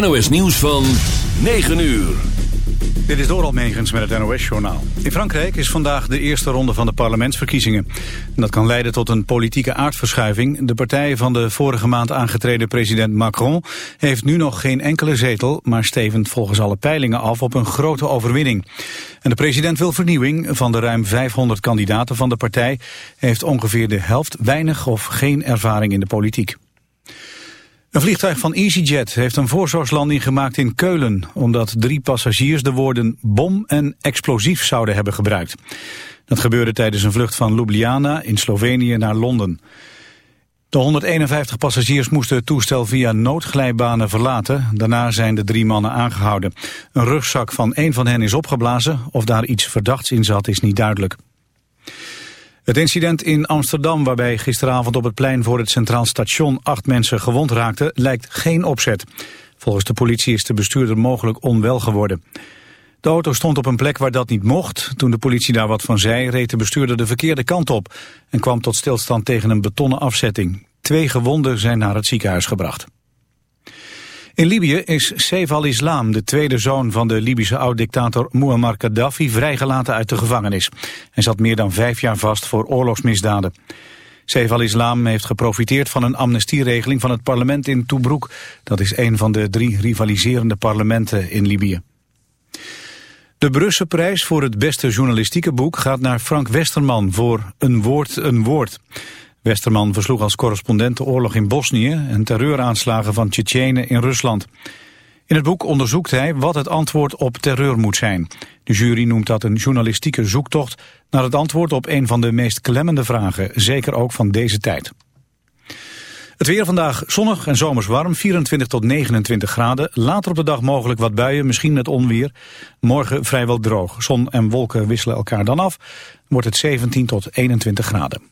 NOS Nieuws van 9 uur. Dit is Doral Megens met het NOS-journaal. In Frankrijk is vandaag de eerste ronde van de parlementsverkiezingen. dat kan leiden tot een politieke aardverschuiving. De partij van de vorige maand aangetreden president Macron... heeft nu nog geen enkele zetel... maar stevend volgens alle peilingen af op een grote overwinning. En de president wil vernieuwing. Van de ruim 500 kandidaten van de partij... heeft ongeveer de helft weinig of geen ervaring in de politiek. Een vliegtuig van EasyJet heeft een voorzorgslanding gemaakt in Keulen... omdat drie passagiers de woorden bom en explosief zouden hebben gebruikt. Dat gebeurde tijdens een vlucht van Ljubljana in Slovenië naar Londen. De 151 passagiers moesten het toestel via noodglijbanen verlaten. Daarna zijn de drie mannen aangehouden. Een rugzak van één van hen is opgeblazen. Of daar iets verdachts in zat is niet duidelijk. Het incident in Amsterdam waarbij gisteravond op het plein voor het Centraal Station acht mensen gewond raakten lijkt geen opzet. Volgens de politie is de bestuurder mogelijk onwel geworden. De auto stond op een plek waar dat niet mocht. Toen de politie daar wat van zei reed de bestuurder de verkeerde kant op en kwam tot stilstand tegen een betonnen afzetting. Twee gewonden zijn naar het ziekenhuis gebracht. In Libië is Saif al-Islam, de tweede zoon van de Libische oud-dictator Muammar Gaddafi, vrijgelaten uit de gevangenis. Hij zat meer dan vijf jaar vast voor oorlogsmisdaden. Saif al-Islam heeft geprofiteerd van een amnestieregeling van het parlement in Tobruk. Dat is een van de drie rivaliserende parlementen in Libië. De Brusselprijs voor het beste journalistieke boek gaat naar Frank Westerman voor Een Woord, Een Woord. Westerman versloeg als correspondent de oorlog in Bosnië en terreuraanslagen van Tsjetsjenen in Rusland. In het boek onderzoekt hij wat het antwoord op terreur moet zijn. De jury noemt dat een journalistieke zoektocht naar het antwoord op een van de meest klemmende vragen, zeker ook van deze tijd. Het weer vandaag zonnig en zomers warm, 24 tot 29 graden. Later op de dag mogelijk wat buien, misschien met onweer. Morgen vrijwel droog. Zon en wolken wisselen elkaar dan af. Wordt het 17 tot 21 graden.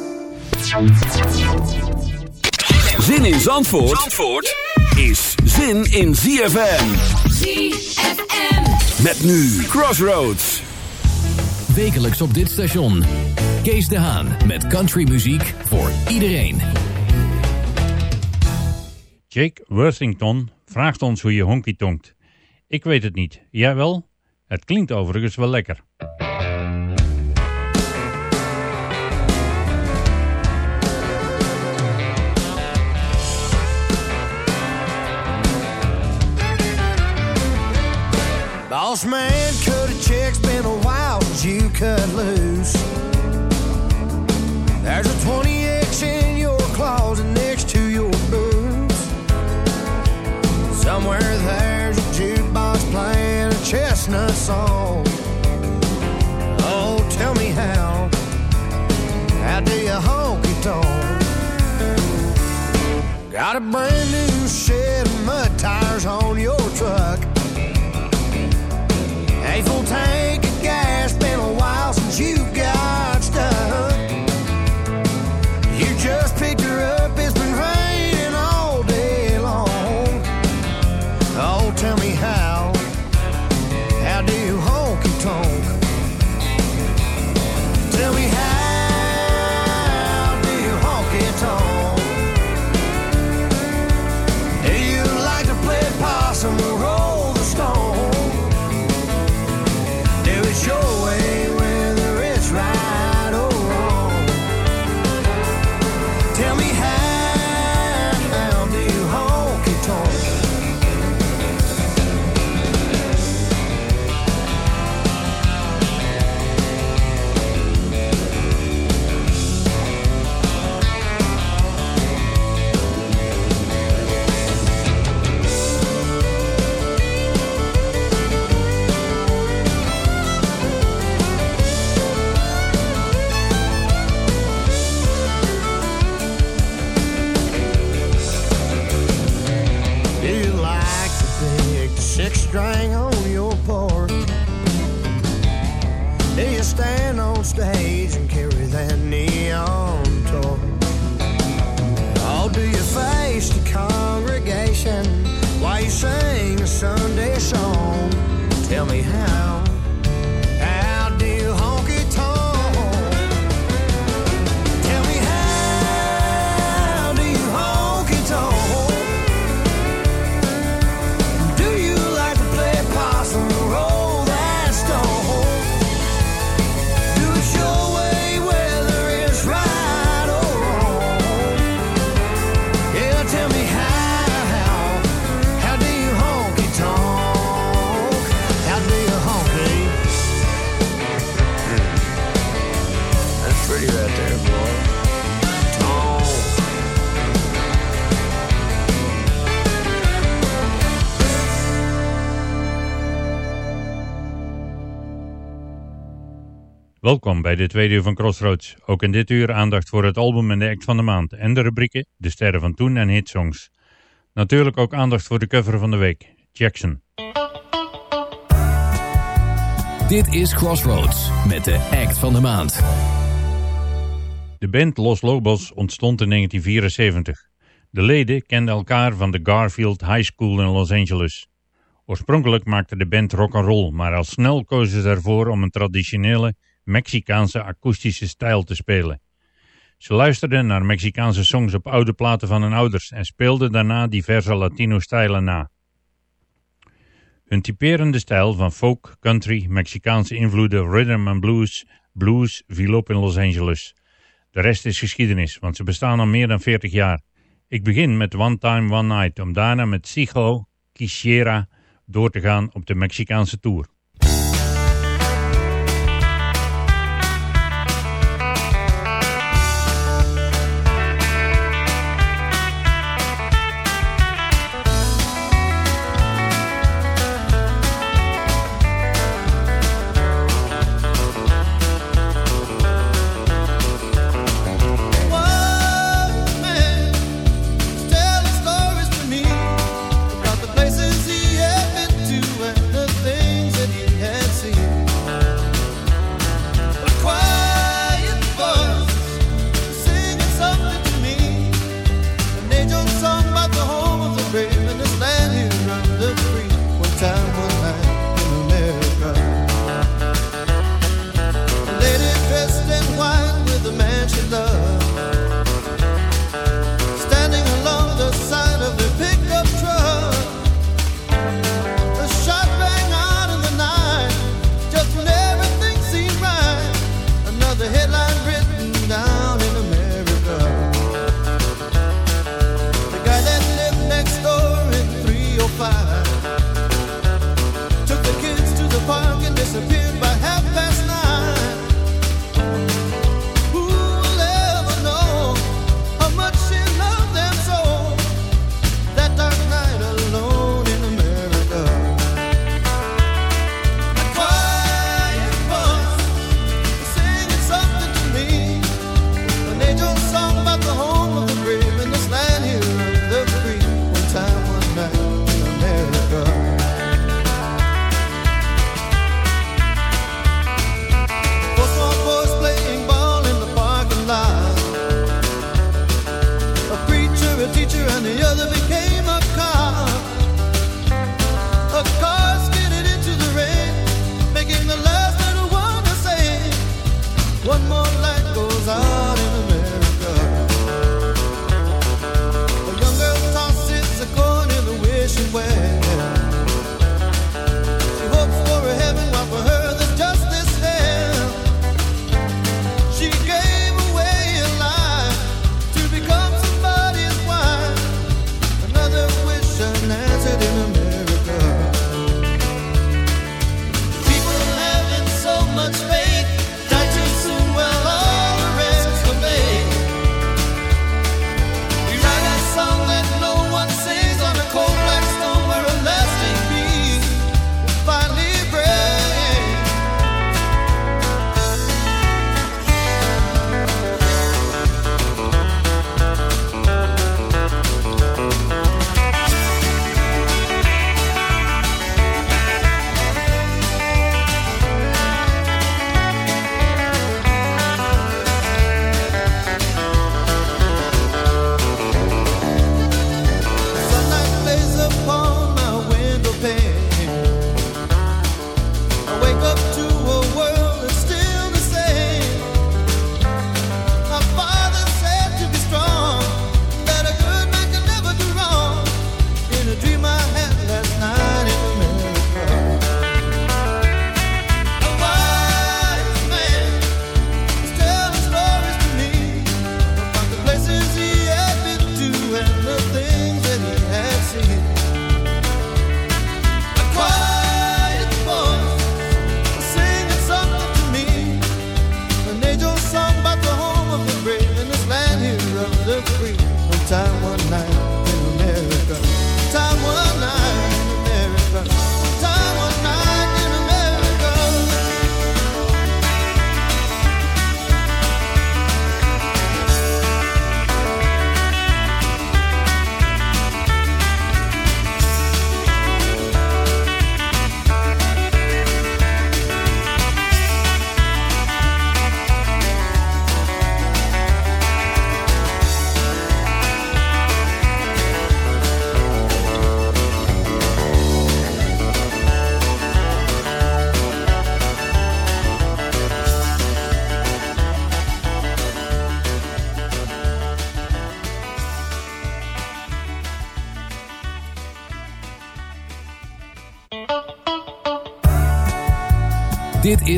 Zin in Zandvoort, Zandvoort is zin in ZFM. ZFM. Met nu Crossroads. Wekelijks op dit station. Kees de Haan met countrymuziek voor iedereen. Jake Worthington vraagt ons hoe je honky tonkt. Ik weet het niet. Jij wel? Het klinkt overigens wel lekker. Boss man, cut a check's been a while since you cut loose. There's a 20X in your closet next to your boots. Somewhere there's a jukebox playing a chestnut song. Oh, tell me how, how do you honky tonk? Got a brand new set of mud tires on your truck. A full tank of gas, been a while since you got Do you stand on stage and carry that neon Welkom bij de tweede uur van Crossroads. Ook in dit uur aandacht voor het album en de act van de maand. En de rubrieken De Sterren van Toen en Hitsongs. Natuurlijk ook aandacht voor de cover van de week. Jackson. Dit is Crossroads met de act van de maand. De band Los Lobos ontstond in 1974. De leden kenden elkaar van de Garfield High School in Los Angeles. Oorspronkelijk maakte de band rock and roll, maar al snel kozen ze ervoor om een traditionele Mexicaanse akoestische stijl te spelen. Ze luisterden naar Mexicaanse songs op oude platen van hun ouders en speelden daarna diverse Latino-stijlen na. Hun typerende stijl van folk, country, Mexicaanse invloeden, rhythm and blues, blues viel op in Los Angeles. De rest is geschiedenis, want ze bestaan al meer dan 40 jaar. Ik begin met One Time One Night, om daarna met Sigo Quisiera door te gaan op de Mexicaanse tour.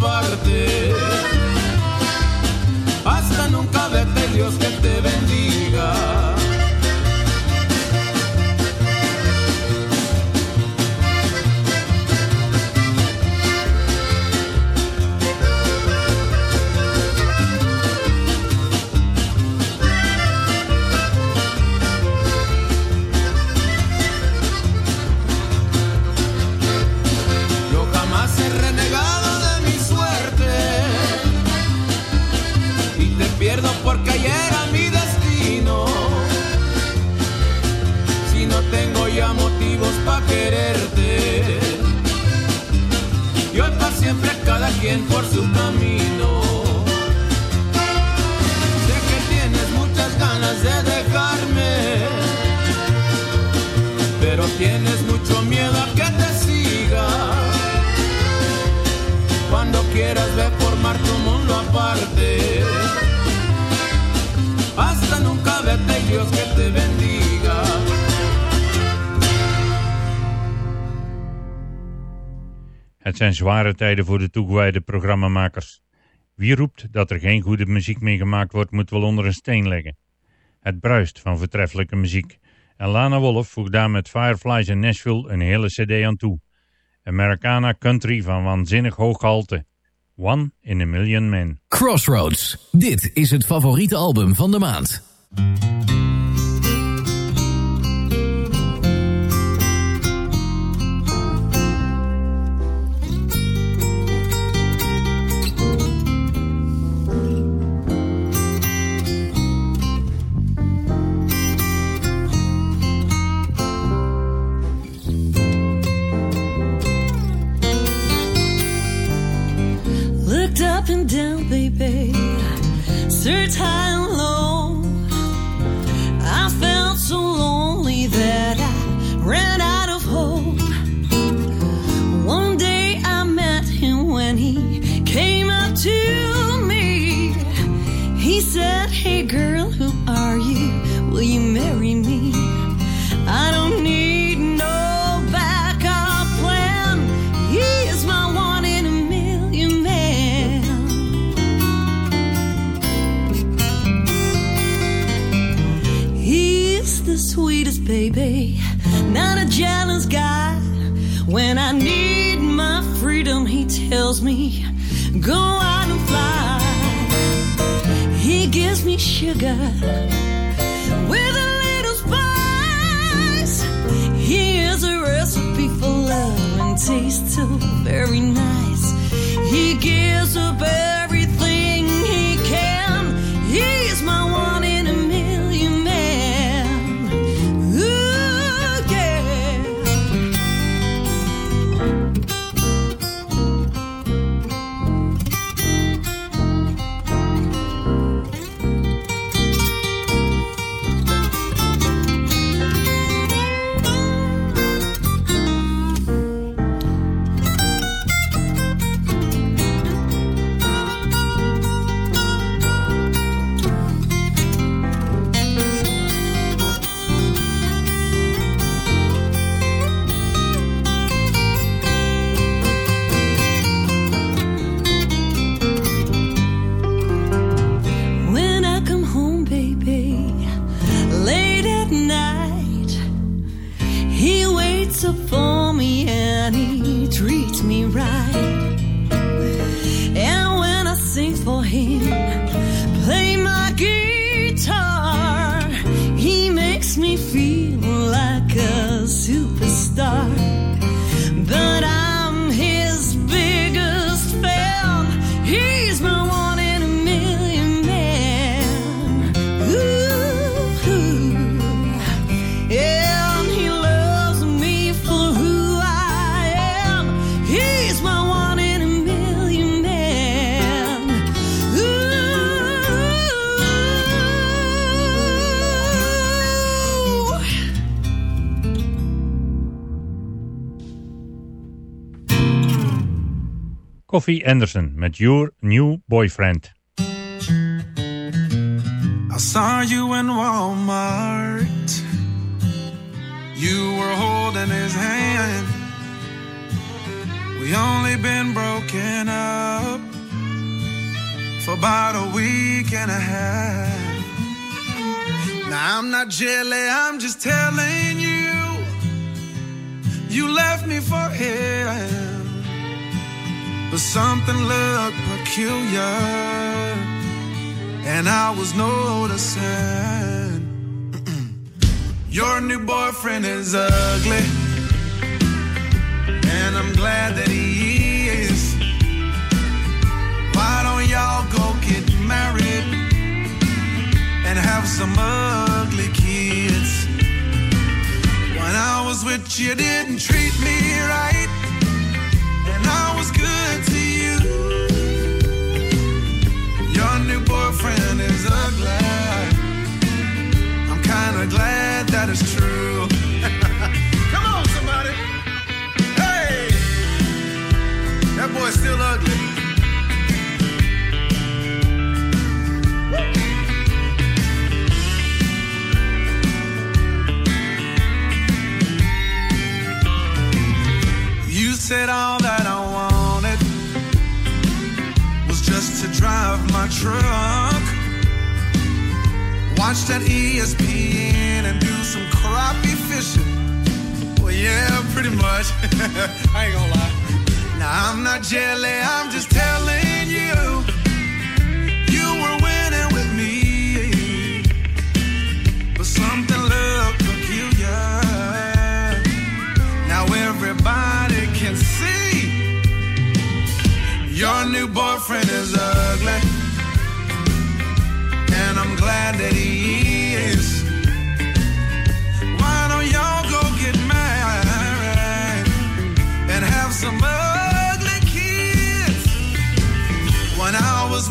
parte. Quien por su camino. Sé que tienes muchas ganas de dejarme, pero tienes mucho miedo a que te siga. Cuando quieras ve formar tu mundo aparte. Hasta nunca vete Dios que te bendiga. Het zijn zware tijden voor de toegewijde programmamakers. Wie roept dat er geen goede muziek meer gemaakt wordt, moet wel onder een steen leggen. Het bruist van voortreffelijke muziek. En Lana Wolf voegt daar met Fireflies in Nashville een hele cd aan toe. Americana country van waanzinnig hoog gehalte. One in a Million Men. Crossroads. Dit is het favoriete album van de maand. Up and down, baby. Searched high and low. I felt so lonely that I ran out of hope. One day I met him when he came up to me. He said, Hey girl, baby, not a jealous guy. When I need my freedom, he tells me, go out and fly. He gives me sugar with a little spice. He is a recipe for love and tastes so very nice. He gives a everything Coffey Anderson met Your New Boyfriend. I saw you in Walmart. You were holding his hand. We only been broken up for about a week and a half. Now I'm not jelly, I'm just telling you. You left me for him. But something looked peculiar and I was noticing your new boyfriend is ugly, and I'm glad that he is. Why don't y'all go get married and have some ugly kids? When I was with you, didn't treat me right, good to you. Your new boyfriend is ugly. I'm kinda glad that it's true. Come on, somebody. Hey! That boy's still ugly. You said all my. Watch that ESPN and do some crappie fishing. Well, yeah, pretty much. I ain't gonna lie. Now, I'm not jelly, I'm just telling you. You were winning with me. But something looked peculiar. Now, everybody can see your new boyfriend is ugly.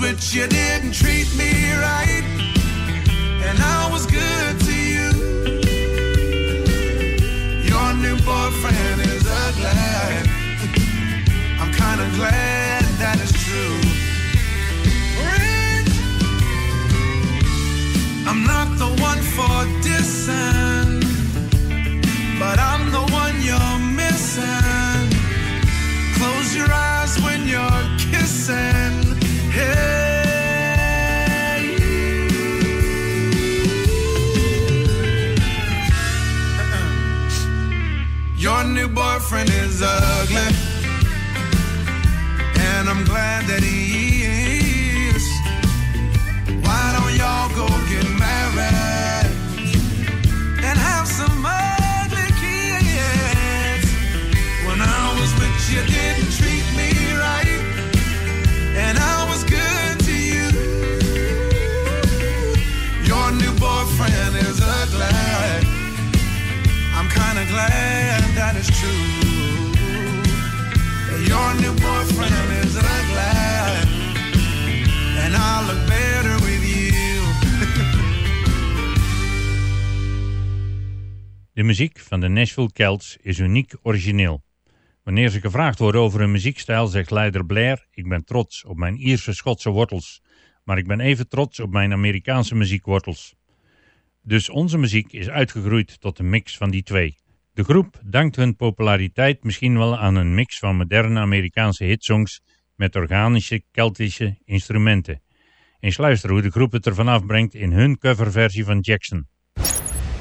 With you, didn't treat me right. And I was good to you. Your new boyfriend is ugly. I'm kinda glad that it's true. Rich, I'm not the one for De muziek van de Nashville Celts is uniek origineel. Wanneer ze gevraagd worden over hun muziekstijl zegt leider Blair Ik ben trots op mijn Ierse Schotse wortels, maar ik ben even trots op mijn Amerikaanse muziekwortels. Dus onze muziek is uitgegroeid tot een mix van die twee. De groep dankt hun populariteit misschien wel aan een mix van moderne Amerikaanse hitsongs met organische Keltische instrumenten. Eens luisteren hoe de groep het ervan afbrengt in hun coverversie van Jackson.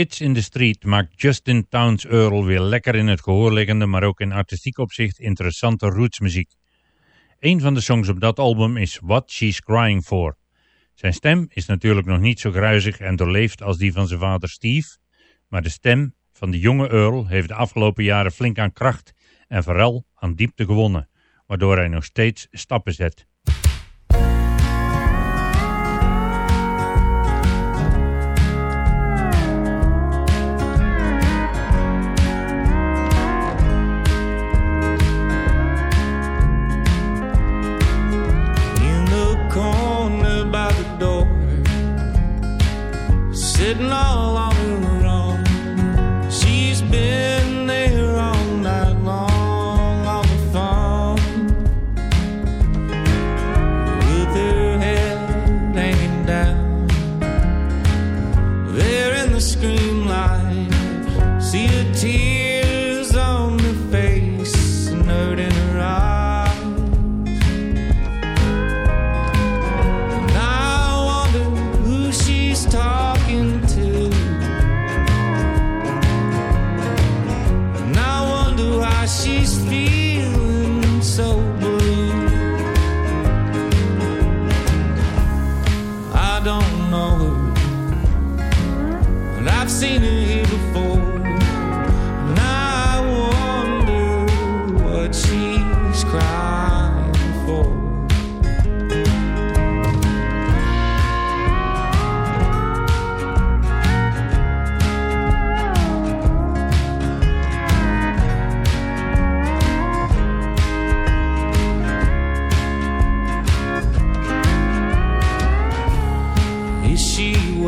Kids in the Street maakt Justin Towns Earl weer lekker in het gehoor liggende, maar ook in artistiek opzicht interessante rootsmuziek. Een van de songs op dat album is What She's Crying For. Zijn stem is natuurlijk nog niet zo gruizig en doorleefd als die van zijn vader Steve, maar de stem van de jonge Earl heeft de afgelopen jaren flink aan kracht en vooral aan diepte gewonnen, waardoor hij nog steeds stappen zet.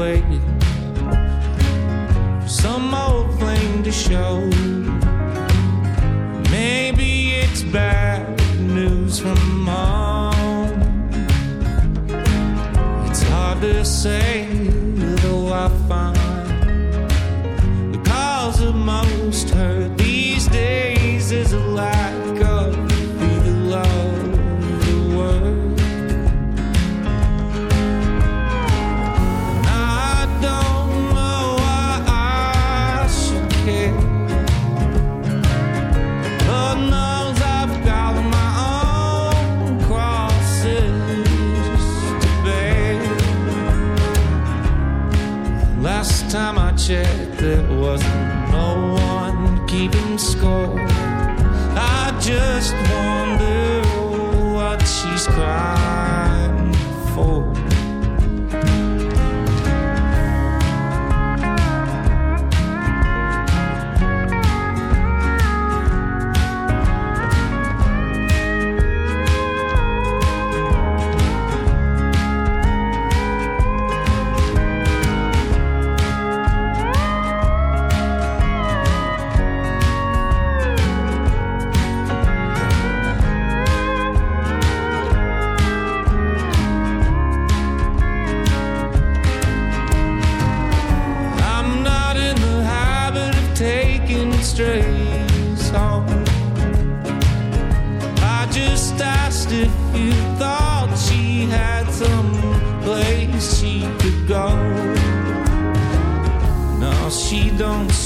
waited for some old flame to show. Maybe it's bad news from home. It's hard to say, though I keeping score. I just wonder what she's crying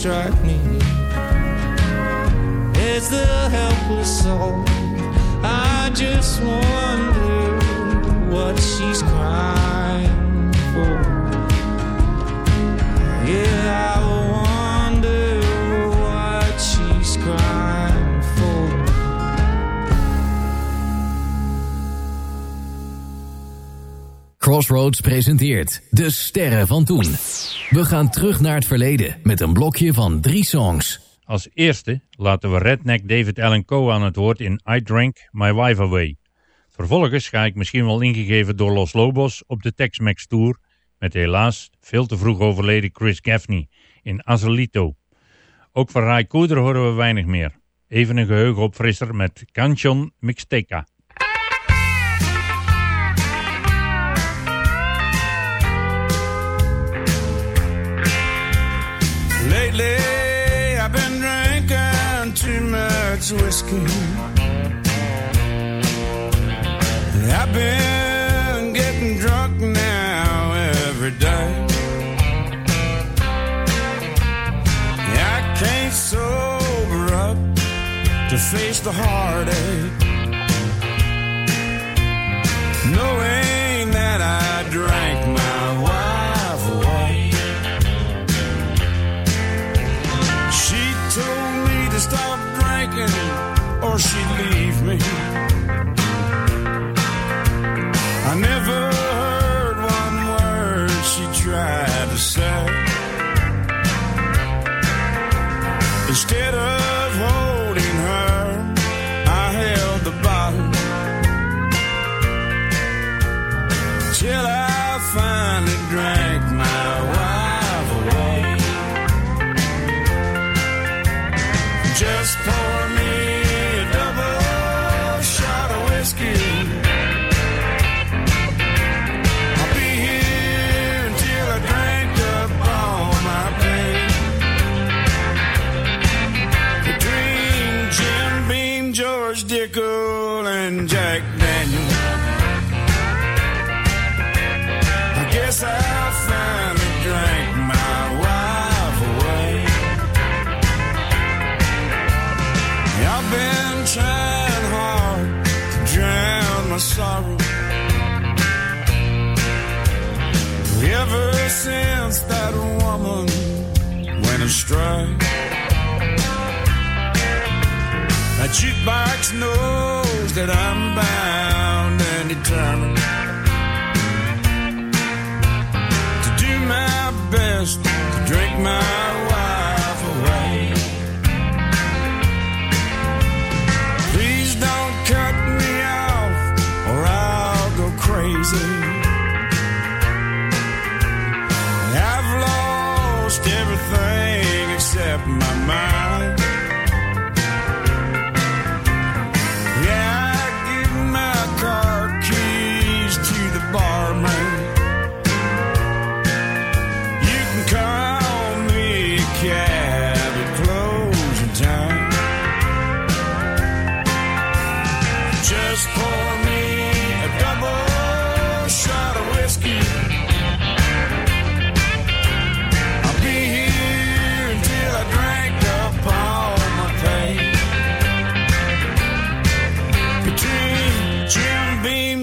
strike me as the helpless soul. I just wonder what she's crying for. Yeah, I Crossroads presenteert De Sterren van Toen. We gaan terug naar het verleden met een blokje van drie songs. Als eerste laten we redneck David Allen Coe aan het woord in I Drank My Wife Away. Vervolgens ga ik misschien wel ingegeven door Los Lobos op de Tex-Mex Tour met helaas veel te vroeg overleden Chris Gaffney in Azelito. Ook van Ray Cooder horen we weinig meer. Even een geheugenopfrisser met Canchon Mixteca. Lately, I've been drinking too much whiskey. I've been getting drunk now every day. I can't sober up to face the heartache. Knowing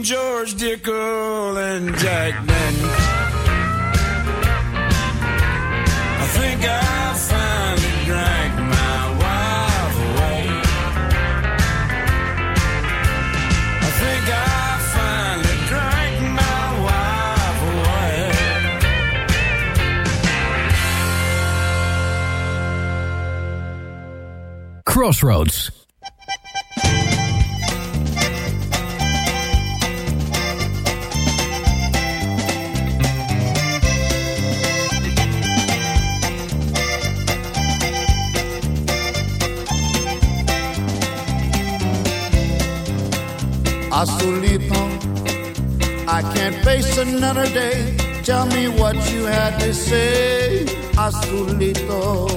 George Dickel and Jack Benny. I think I finally drank my wife away. I think I finally drank my wife away. Crossroads Azulito, I can't face another day. Tell me what you had to say, Azulito.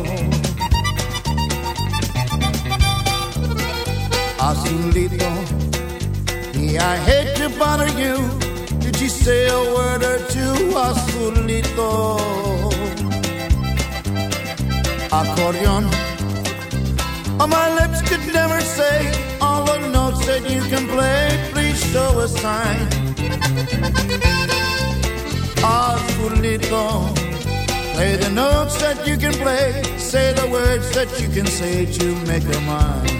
Azulito, yeah, I hate to bother you. Did you say a word or two, Azulito? Accordion, on my lips could never say all the notes that you can play. Show a sign. Azulito, play the notes that you can play. Say the words that you can say to make her mine.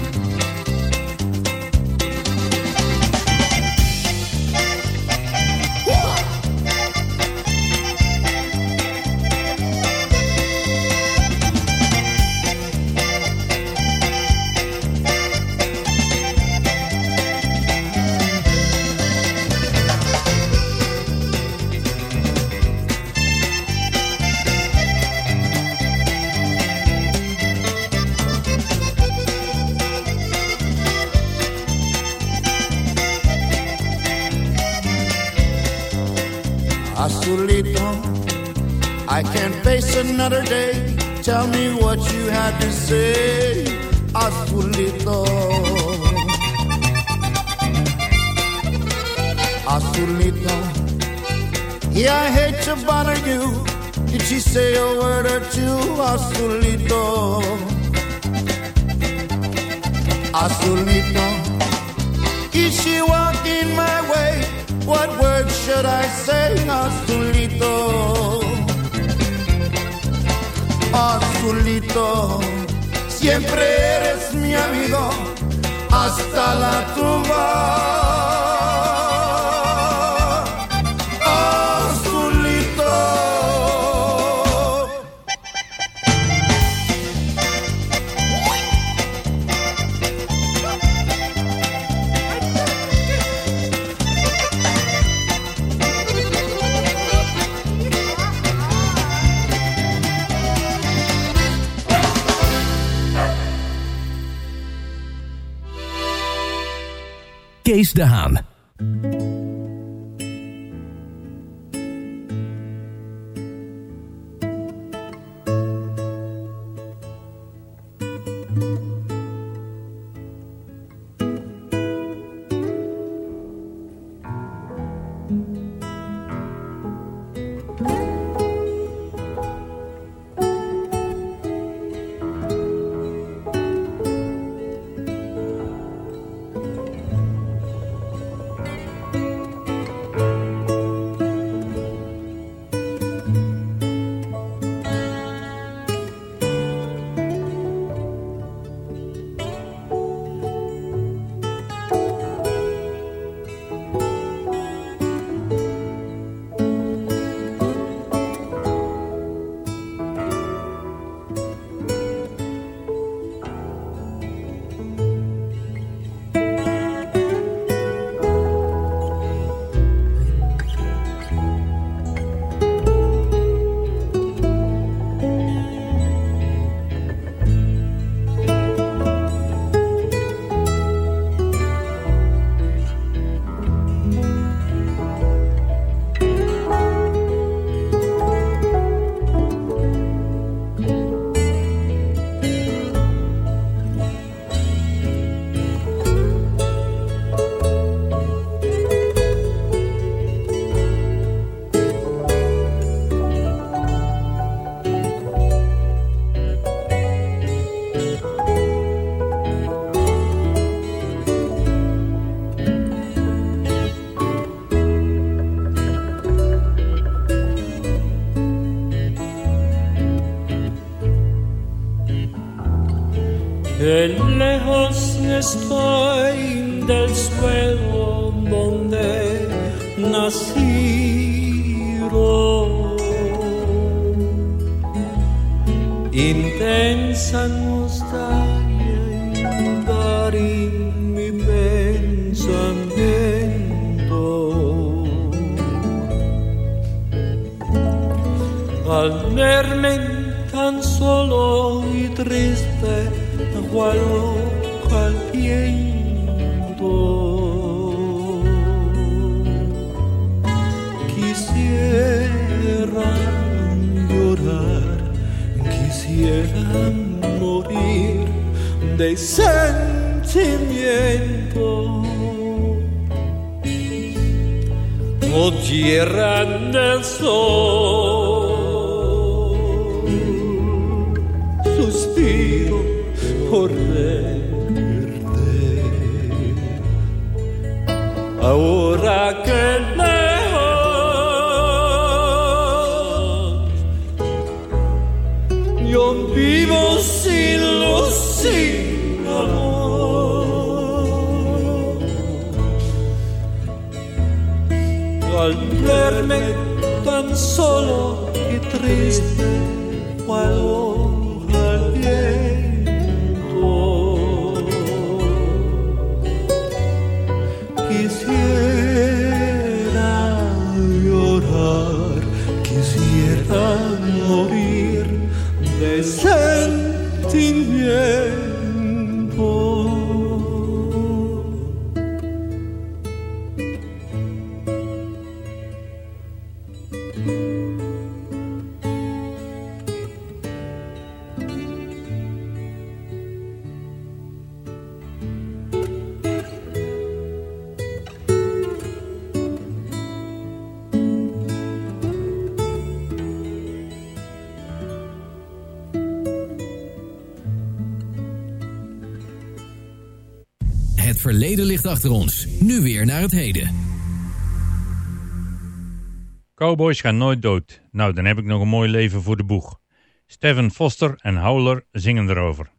I can't face another day. Tell me what you had to say, Azulito. Azulito, yeah, I hate to bother you. Did she say a word or two, Azulito? Azulito, is she walking my way? What words should I say, Azulito? Azulito, siempre eres mi amigo hasta la tumba. Kees de Haan. estoy del suelo donde nacieron. Intensa nostalgia invadir mi pensamiento. Al verme tan solo y triste, cual viento. Quisiera llorar, quisiera morir de sentimiento. Oh tierra del sol, suspiro Ahora que lejos yo vivo sin luz, sin amor. Al verme tan solo y triste, cual ligt achter ons. Nu weer naar het heden. Cowboys gaan nooit dood. Nou, dan heb ik nog een mooi leven voor de boeg. Steven Foster en Howler zingen erover.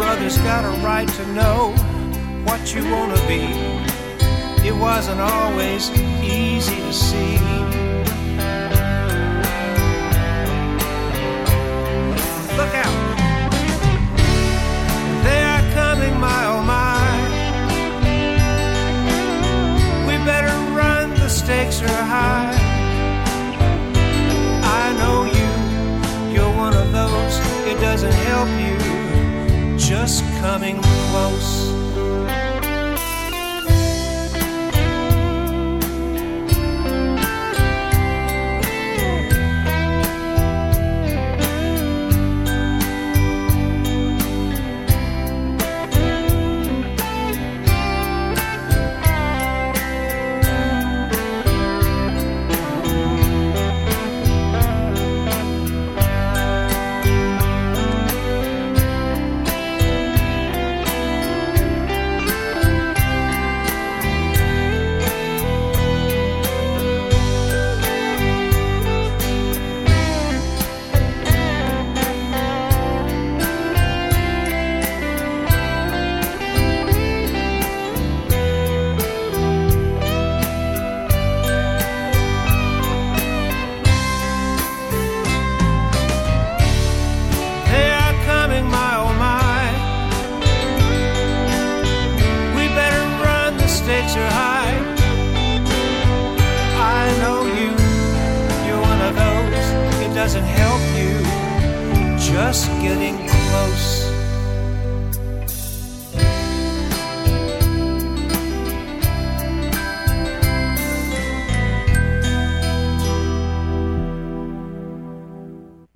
Brother's got a right to know what you want to be. It wasn't always easy to see. Look out! They are coming, my oh my. We better run, the stakes are high. I know you, you're one of those, it doesn't help you. Coming close.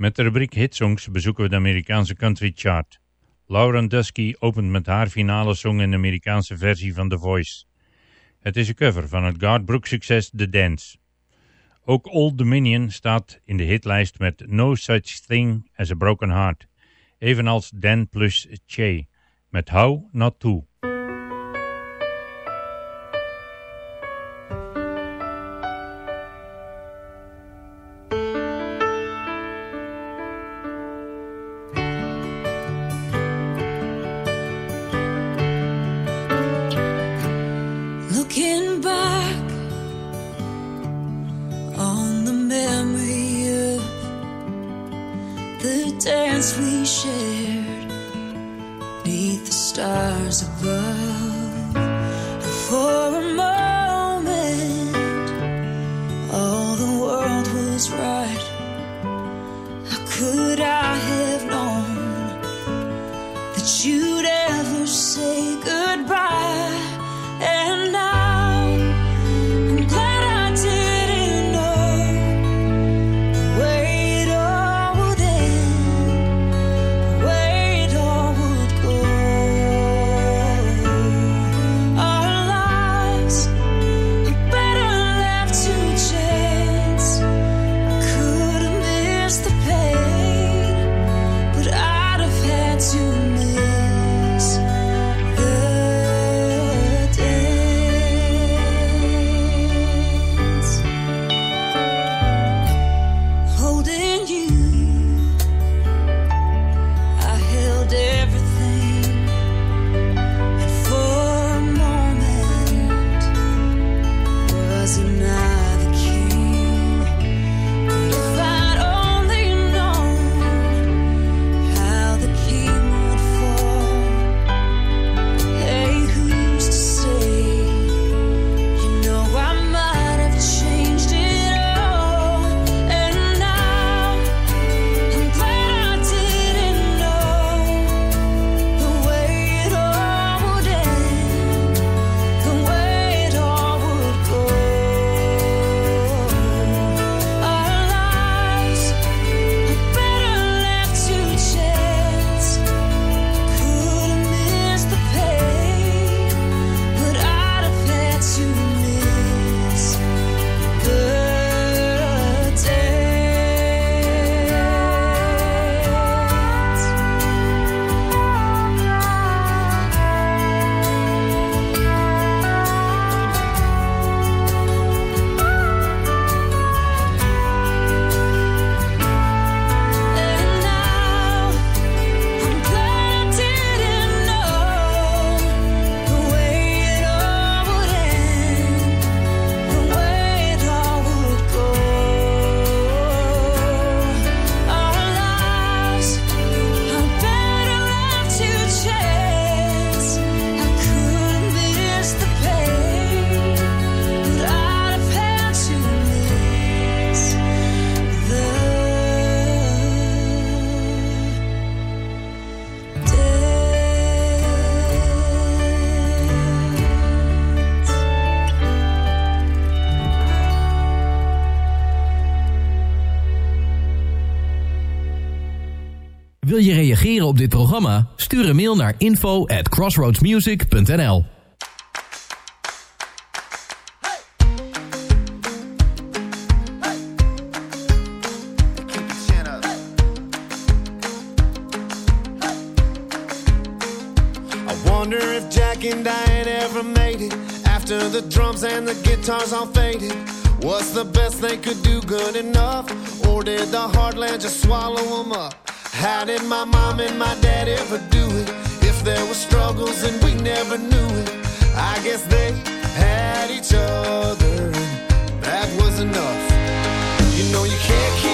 Met de rubriek Hitsongs bezoeken we de Amerikaanse country chart. Lauren Dusky opent met haar finale song in de Amerikaanse versie van The Voice. Het is een cover van het Garth Brooks succes The Dance. Ook Old Dominion staat in de hitlijst met No Such Thing as a Broken Heart, evenals Dan plus Che met How Not To. Wil je reageren op dit programma? Stuur een mail naar info at crossroadsmusic.nl and Diane ever made it after the drums and the guitars all faded. What's the best they could do good enough? Or did the heartland just swallow them up? How did my mom and my dad ever do it? If there were struggles and we never knew it, I guess they had each other. That was enough. You know you can't keep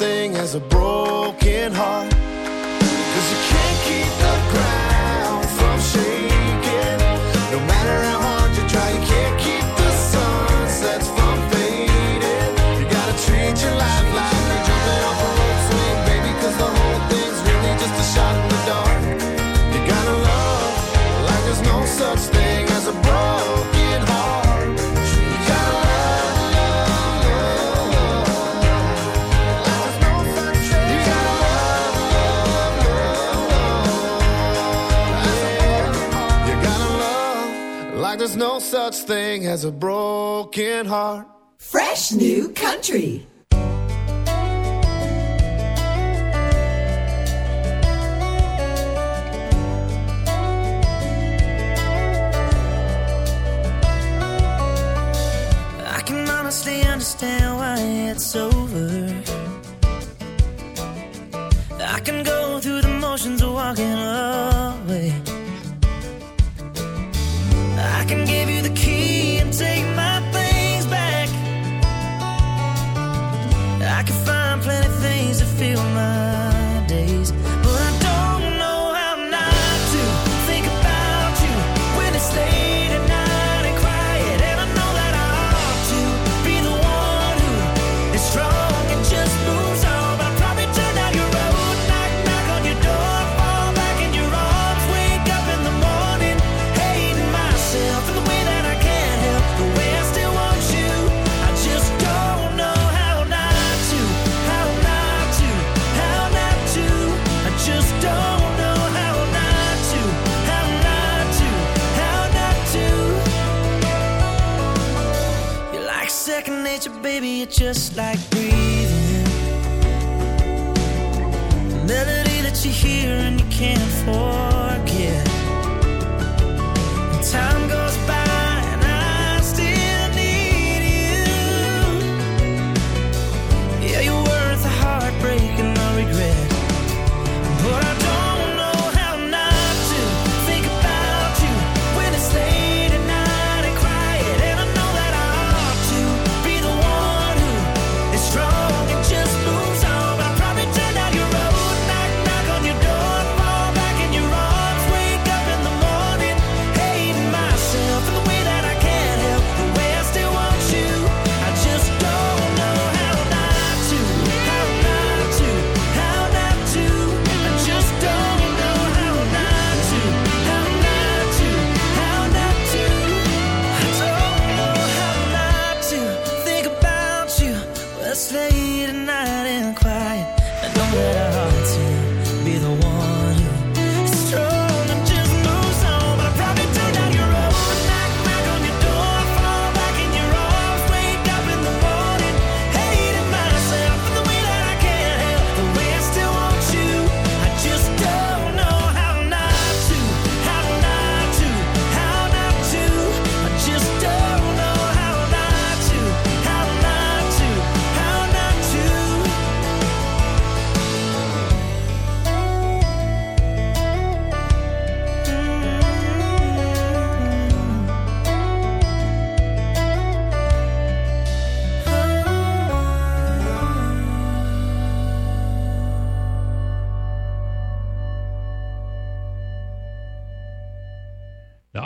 Thing as a broken heart. Such thing as a broken heart. Fresh new country. I can honestly understand why it's over. I can go through the motions of walking away. I can give you the key and take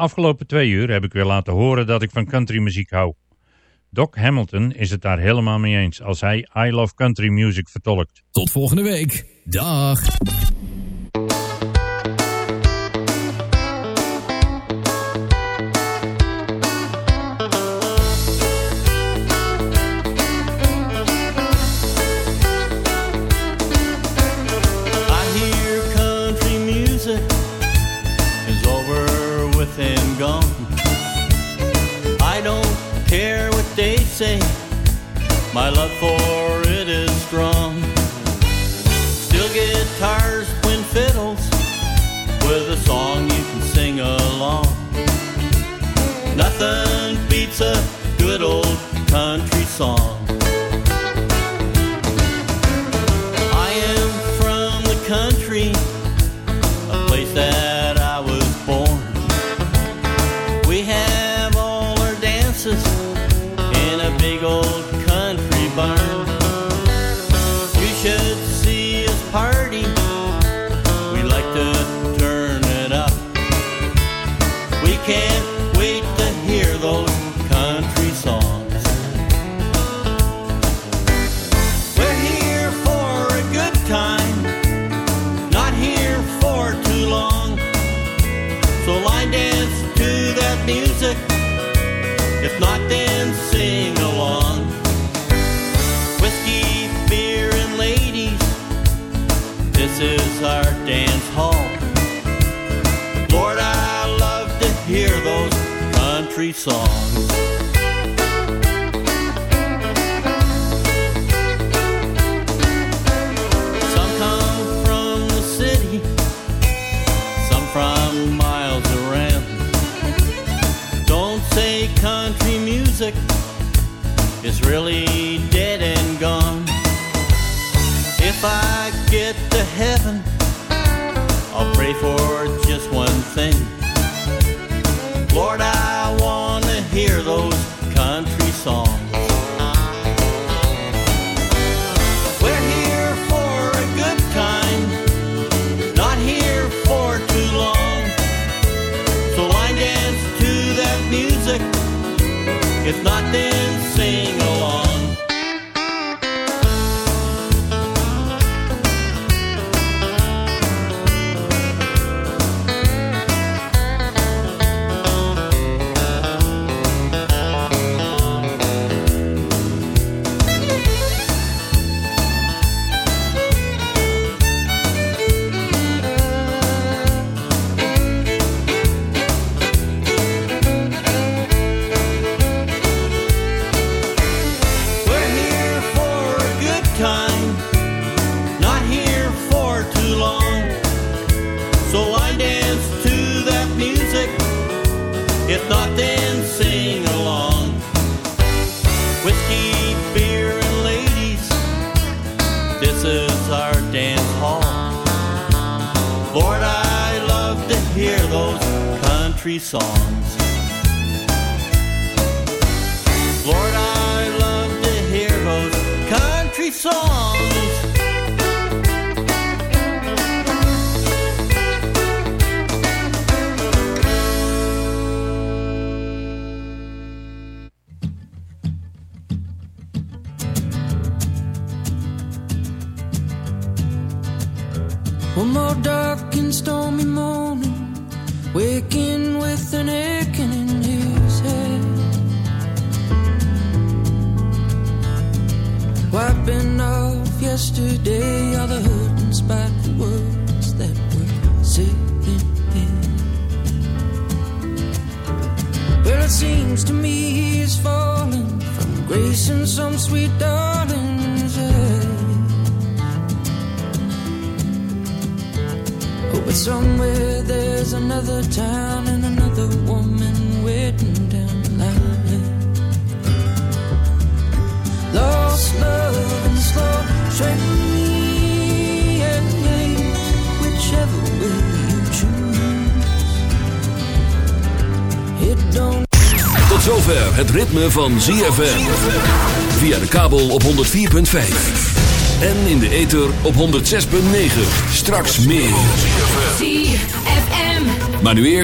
afgelopen twee uur heb ik weer laten horen dat ik van countrymuziek hou. Doc Hamilton is het daar helemaal mee eens als hij I Love Country Music vertolkt. Tot volgende week. Dag. My love for it is strong. Still guitars, twin fiddles, with a song you can sing along. Nothing beats a good old country song. Time, not here for too long. So line dance to that music, if not then sing along. Whiskey, beer, and ladies, this is our dance hall. Lord, I love to hear those country songs. Country yesterday, all the hurt and spiteful words that were said in. Well, it seems to me he's falling from grace in some sweet darling's head. Oh, but somewhere there's another town and another woman waiting down the line. Lost love and slow Tot zover het ritme van ZFM. Via de kabel op 104.5. En in de ether op 106.9. Straks meer. ZFM. Maar nu eerst.